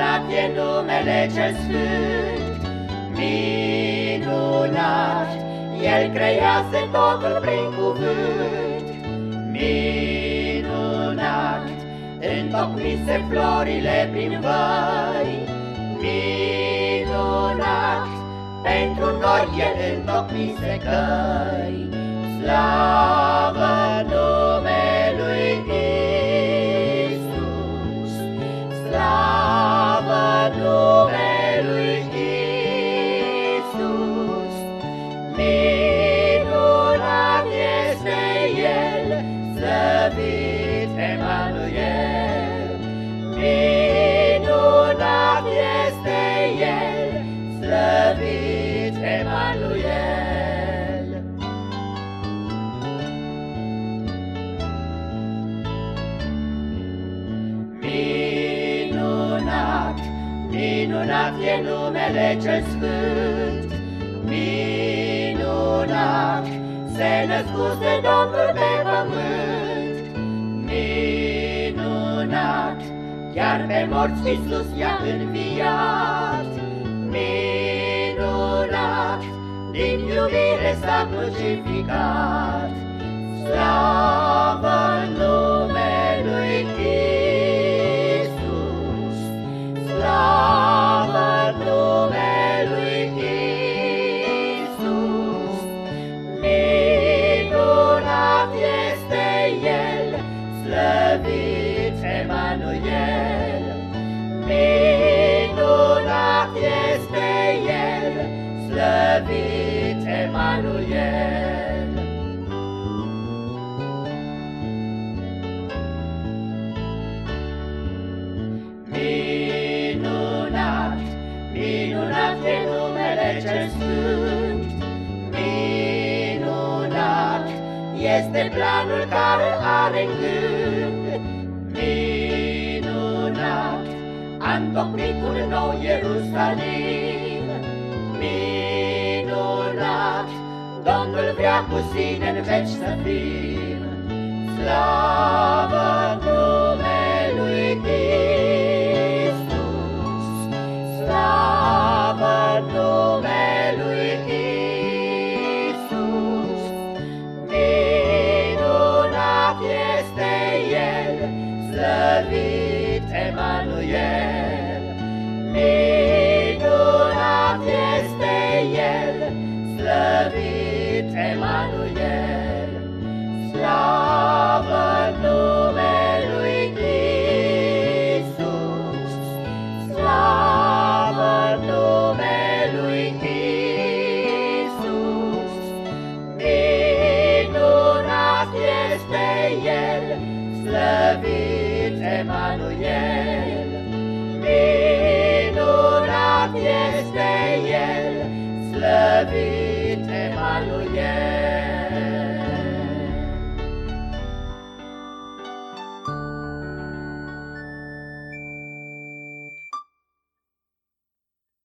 e numele cel sfânt, minunat, El crease totul prin cuvânt. Minunat, întocmise florile prin văi, minunat, pentru noi El întocmise căi. Slavă minunat e numele cel sfânt, minunat, se născuse Domnul pe pământ. Minunat, chiar pe morți Iisus i-a înviat. Minunat, din iubire s-a crucificat. Slavă numelui slăvit Emanuel. Minunat este El, slăvit Emanuel. Minunat, minunat e numele cel sfânt, este planul care are în gând. Minunat, a întocmit un nou Ierusalim. Minunat, Domnul vrea cu sine în veci să fim. Slavă slăvit Emanuel. Slavă numelui Iisus, slavă numelui Iisus. Minunat este El, slăvit Emanuel. Minunat este El, slăvit